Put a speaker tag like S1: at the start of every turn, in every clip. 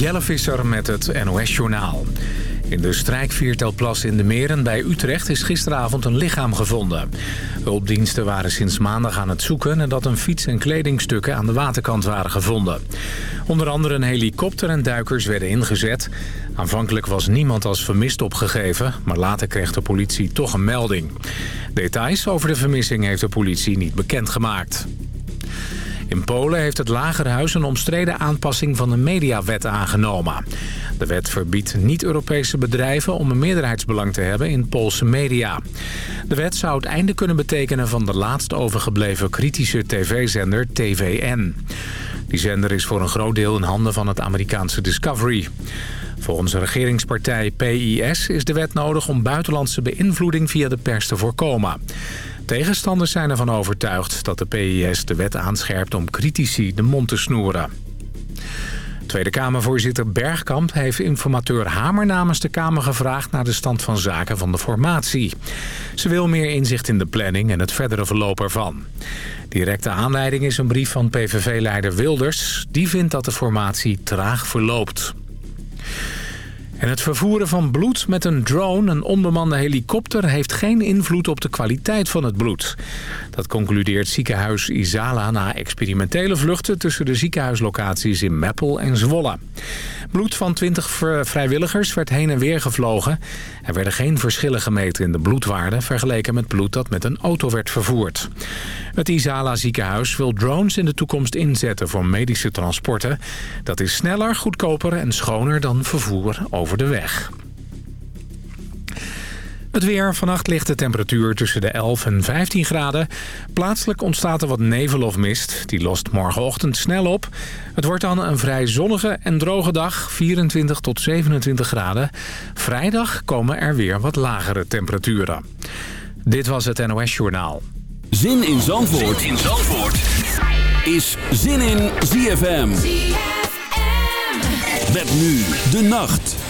S1: Jelle Visser met het NOS-journaal. In de strijkviertelplas in de Meren bij Utrecht is gisteravond een lichaam gevonden. Hulpdiensten waren sinds maandag aan het zoeken... nadat een fiets en kledingstukken aan de waterkant waren gevonden. Onder andere een helikopter en duikers werden ingezet. Aanvankelijk was niemand als vermist opgegeven... maar later kreeg de politie toch een melding. Details over de vermissing heeft de politie niet bekendgemaakt. In Polen heeft het Lagerhuis een omstreden aanpassing van de mediawet aangenomen. De wet verbiedt niet-Europese bedrijven om een meerderheidsbelang te hebben in Poolse media. De wet zou het einde kunnen betekenen van de laatst overgebleven kritische tv-zender TVN. Die zender is voor een groot deel in handen van het Amerikaanse Discovery. Volgens de regeringspartij PIS is de wet nodig om buitenlandse beïnvloeding via de pers te voorkomen. Tegenstanders zijn ervan overtuigd dat de PIS de wet aanscherpt om critici de mond te snoeren. Tweede Kamervoorzitter Bergkamp heeft informateur Hamer namens de Kamer gevraagd naar de stand van zaken van de formatie. Ze wil meer inzicht in de planning en het verdere verloop ervan. Directe aanleiding is een brief van PVV-leider Wilders. Die vindt dat de formatie traag verloopt. En het vervoeren van bloed met een drone, een onbemande helikopter... heeft geen invloed op de kwaliteit van het bloed. Dat concludeert ziekenhuis Isala na experimentele vluchten... tussen de ziekenhuislocaties in Meppel en Zwolle. Bloed van 20 vrijwilligers werd heen en weer gevlogen. Er werden geen verschillen gemeten in de bloedwaarde... vergeleken met bloed dat met een auto werd vervoerd. Het Isala ziekenhuis wil drones in de toekomst inzetten voor medische transporten. Dat is sneller, goedkoper en schoner dan vervoer over de weg. Het weer. Vannacht ligt de temperatuur tussen de 11 en 15 graden. Plaatselijk ontstaat er wat nevel of mist. Die lost morgenochtend snel op. Het wordt dan een vrij zonnige en droge dag. 24 tot 27 graden. Vrijdag komen er weer wat lagere temperaturen. Dit was het NOS Journaal.
S2: Zin in Zandvoort, zin in Zandvoort. is Zin in ZFM. ZFM. Met nu de nacht.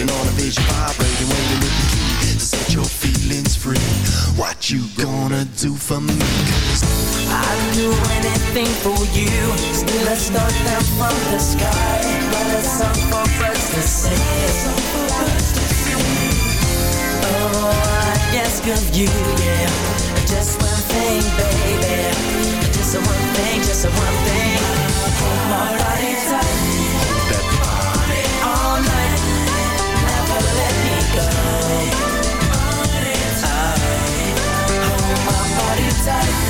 S3: Contemplating on a vision Vibrating, waiting with the key To set your feelings free. What you gonna do for me? Cause
S4: I'd do anything for you. Still a start down from the sky But a song for birds to sing. Oh, I ask of you, yeah. Just one thing, baby. Just one thing, just one thing. Hold my body tight. Tight.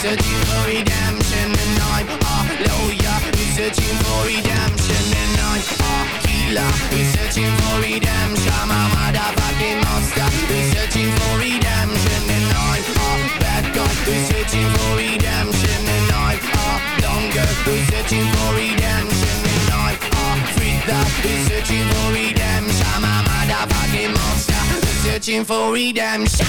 S5: searching for redemption And I'm a lawyer. Who's searching for redemption And I'm a killer. Who's searching for redemption I'm a motherfucking monster who's searching for redemption And I'm a bad guy. Who's searching for redemption And I'm a longer. Who's searching for redemption And I'm a freak who's searching for redemption I'm a motherfucking monster who's searching for redemption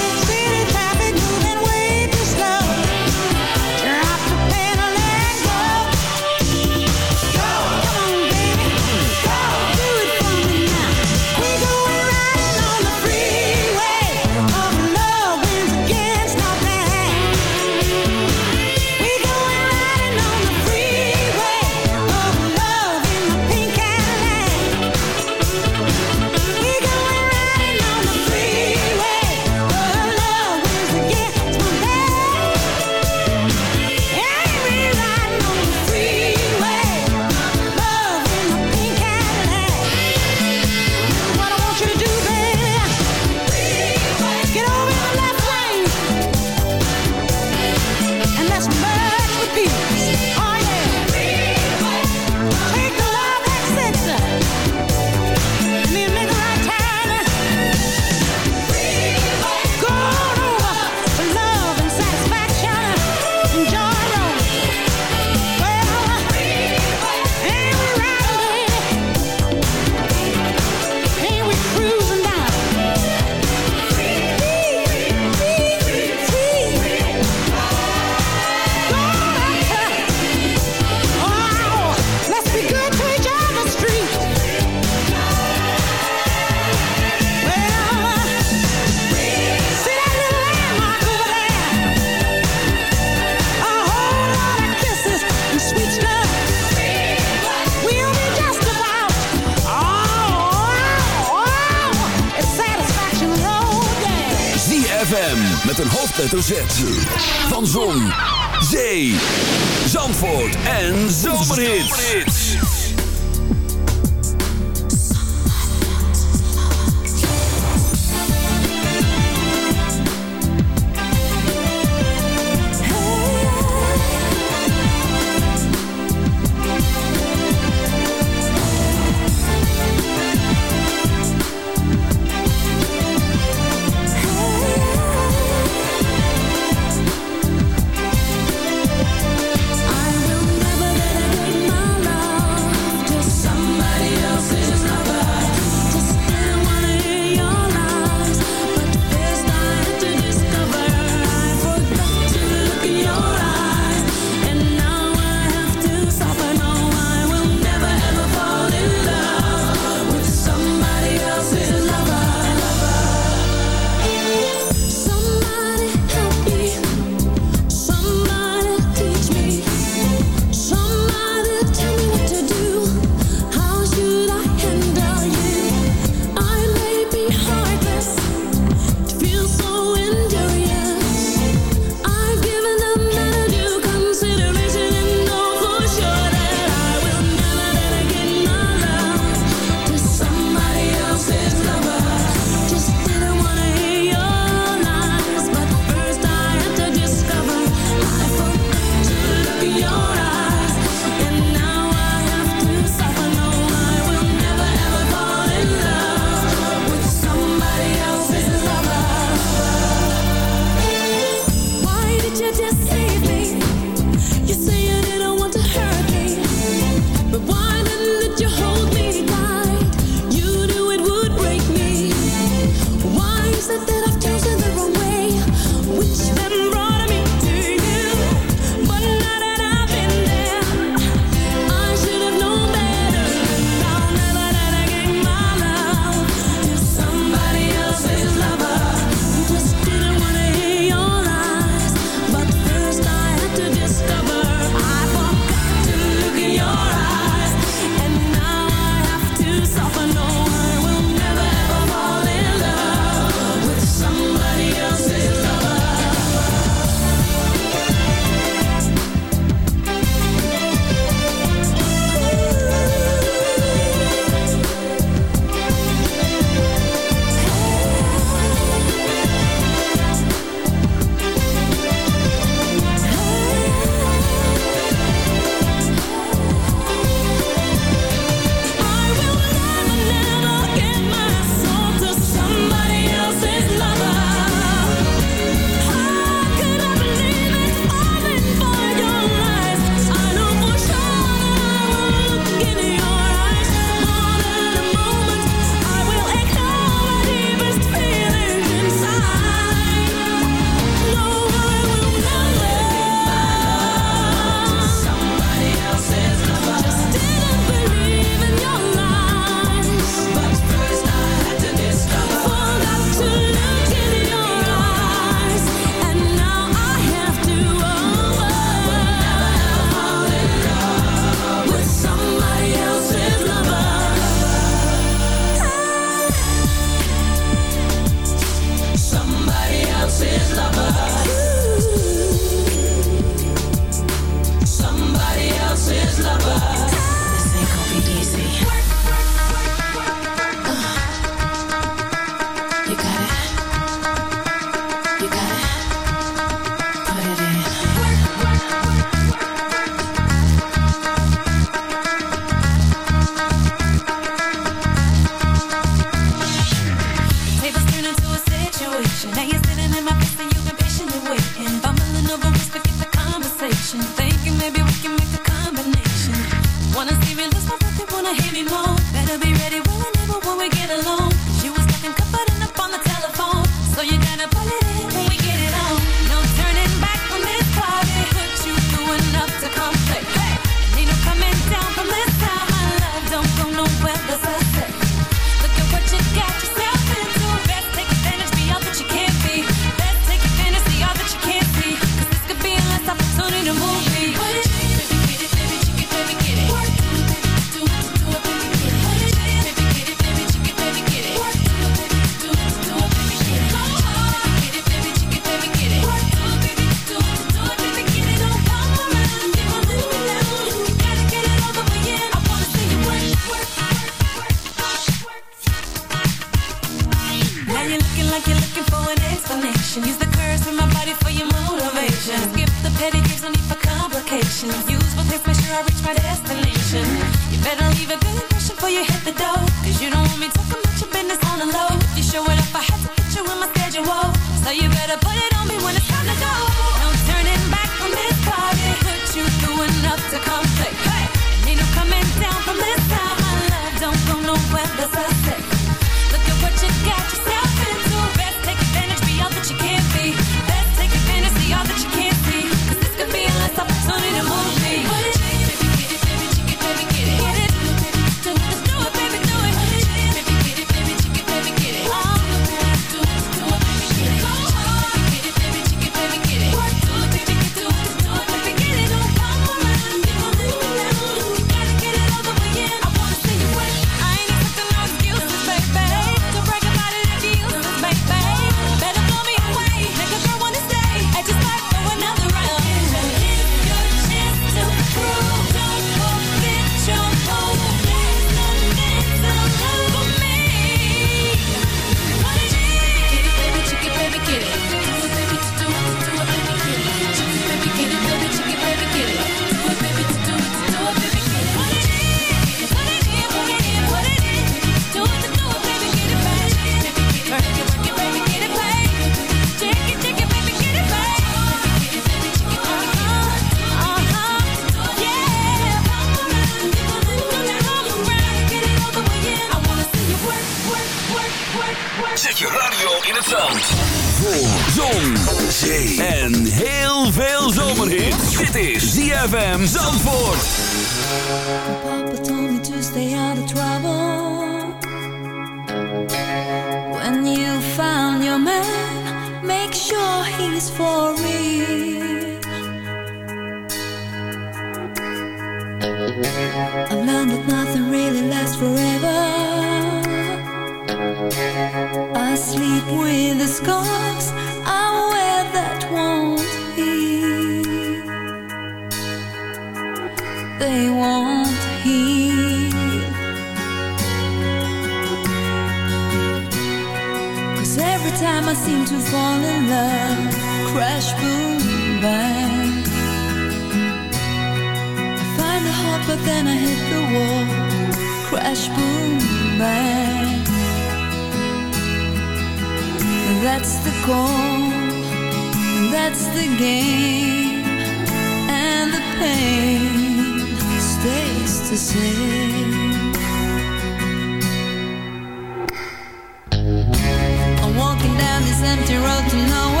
S6: This
S7: empty road to nowhere.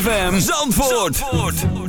S2: ZFM Zandvoort.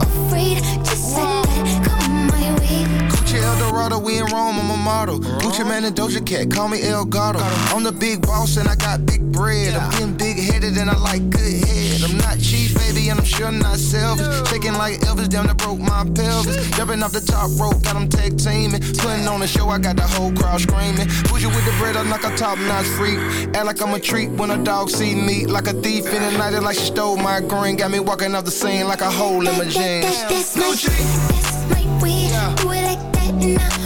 S8: Afraid. Just like that, come my way.
S9: Gucci Eldorado, we in Rome, I'm a model. Gucci Mane and Doja Cat.
S10: call me El Gato. I'm the big boss and I got big bread. I'm getting big headed and I like good head. I'm not cheap, baby, and I'm sure not selfish. Shaking like Elvis, damn, that broke my pelvis. Jumping off the top rope, got them tag teaming. Putting on the show, I got the whole crowd screaming. Push you with the bread, I'm like a top notch freak. Act like I'm a treat when a dog see me. Like a thief in the night, like she stole my green. Got me walking off the scene like a hole in my jeans.
S8: That's my shit, that's my way. Do it like that and I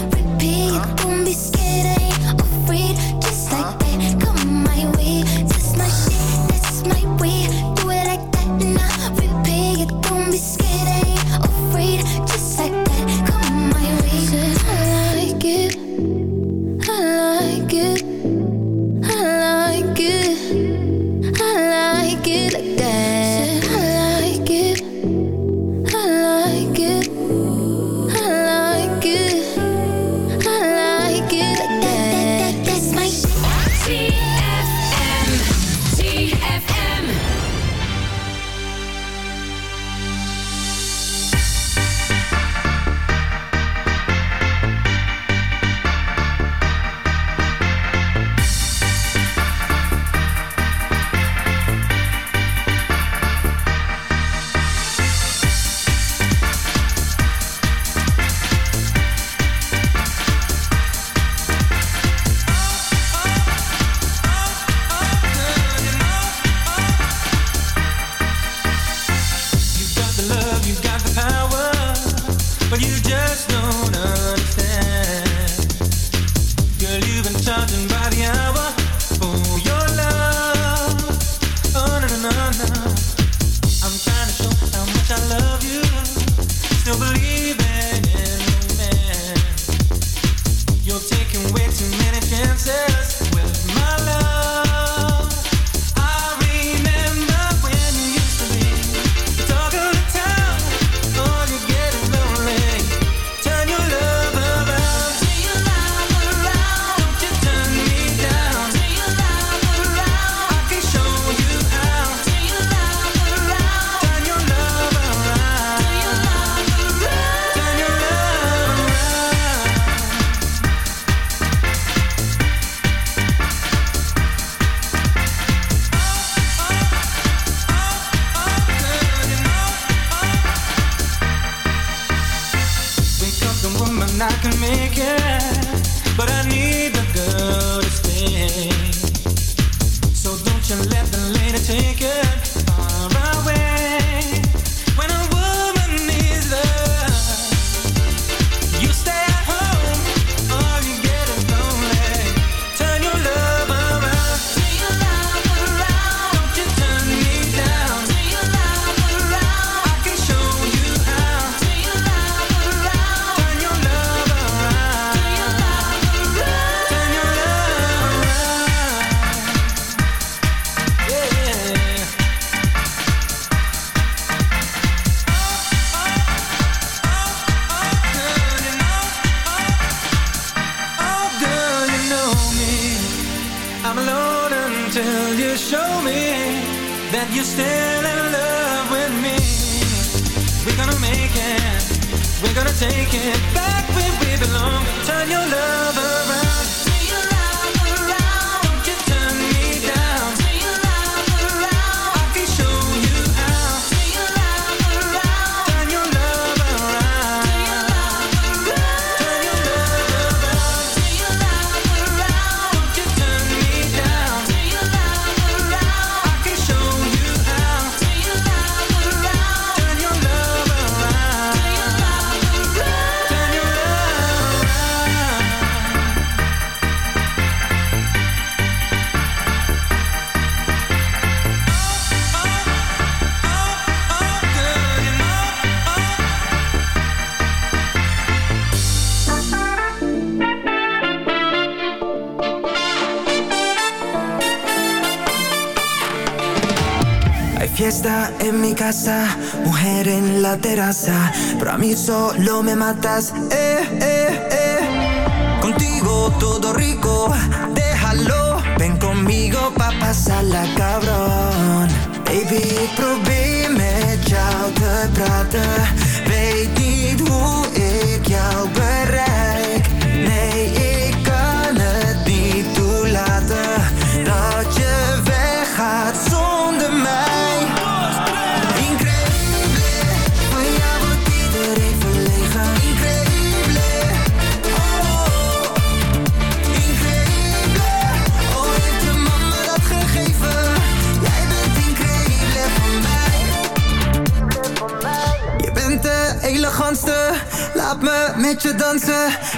S9: We're gonna take it back where we belong. Turn your love around.
S4: Mujer en la terraza, pero a mí solo me matas, eh, eh, eh. Contigo todo rico, déjalo, ven conmigo pa' pasarla cabrón. Baby, probeer met jou te praten, weet niet hoe ik.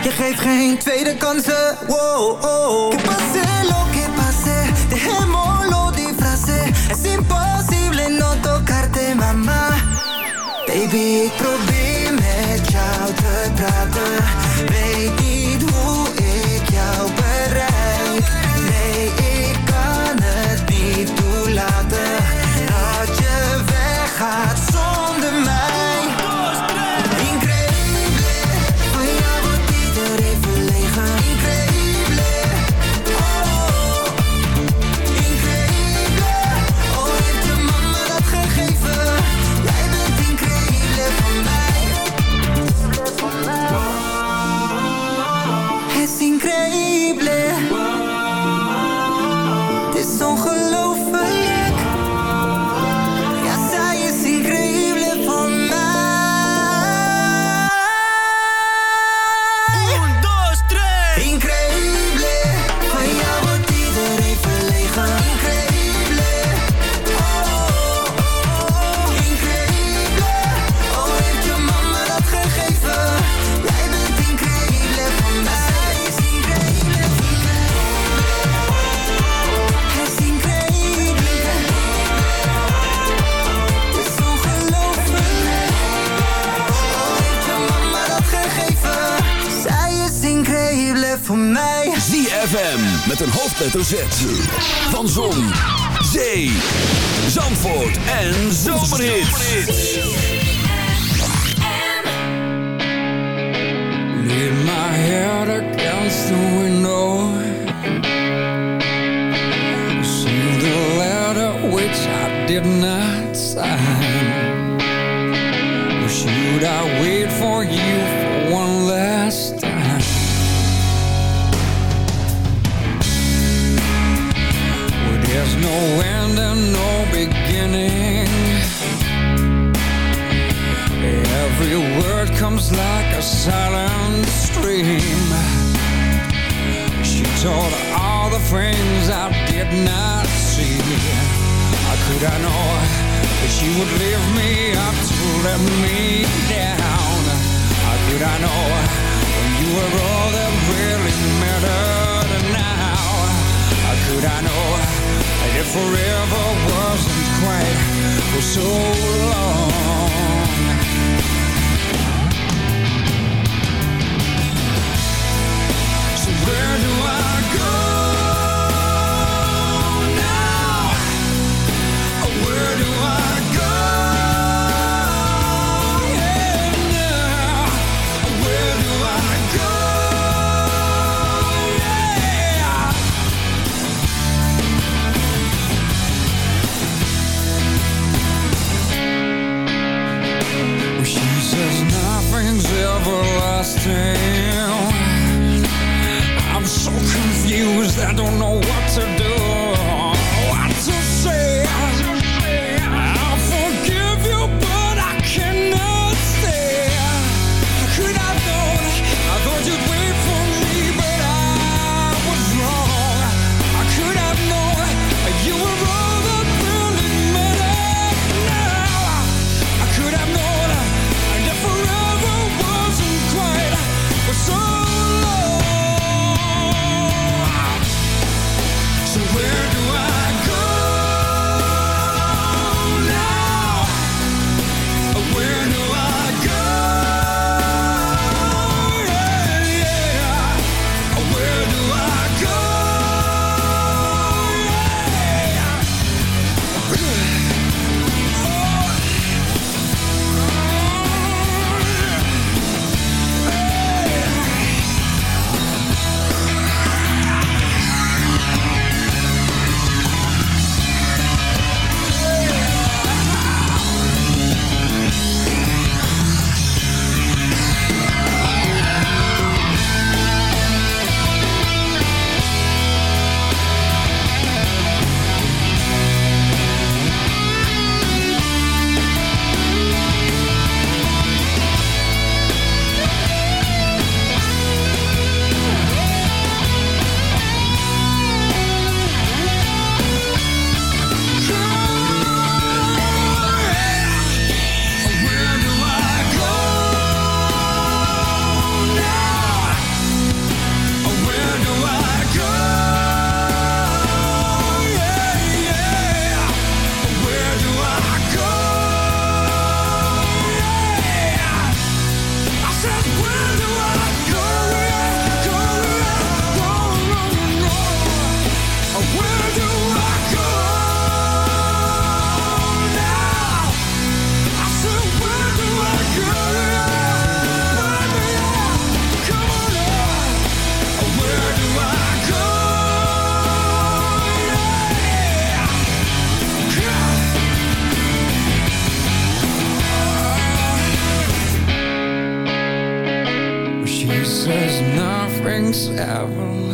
S4: je geeft geen tweede kansen. Wow, oh. Que pase lo que pase, dejémoslo disfrazé. Es imposible no tocarte, mama. Baby, ik. met
S2: een hoofdletter Z. Van Zon, Zee, Zandvoort en Zomerhits.
S11: Lean my head against the window. See the letter which I did not sign. Or should I wait for you says nothing's
S6: ever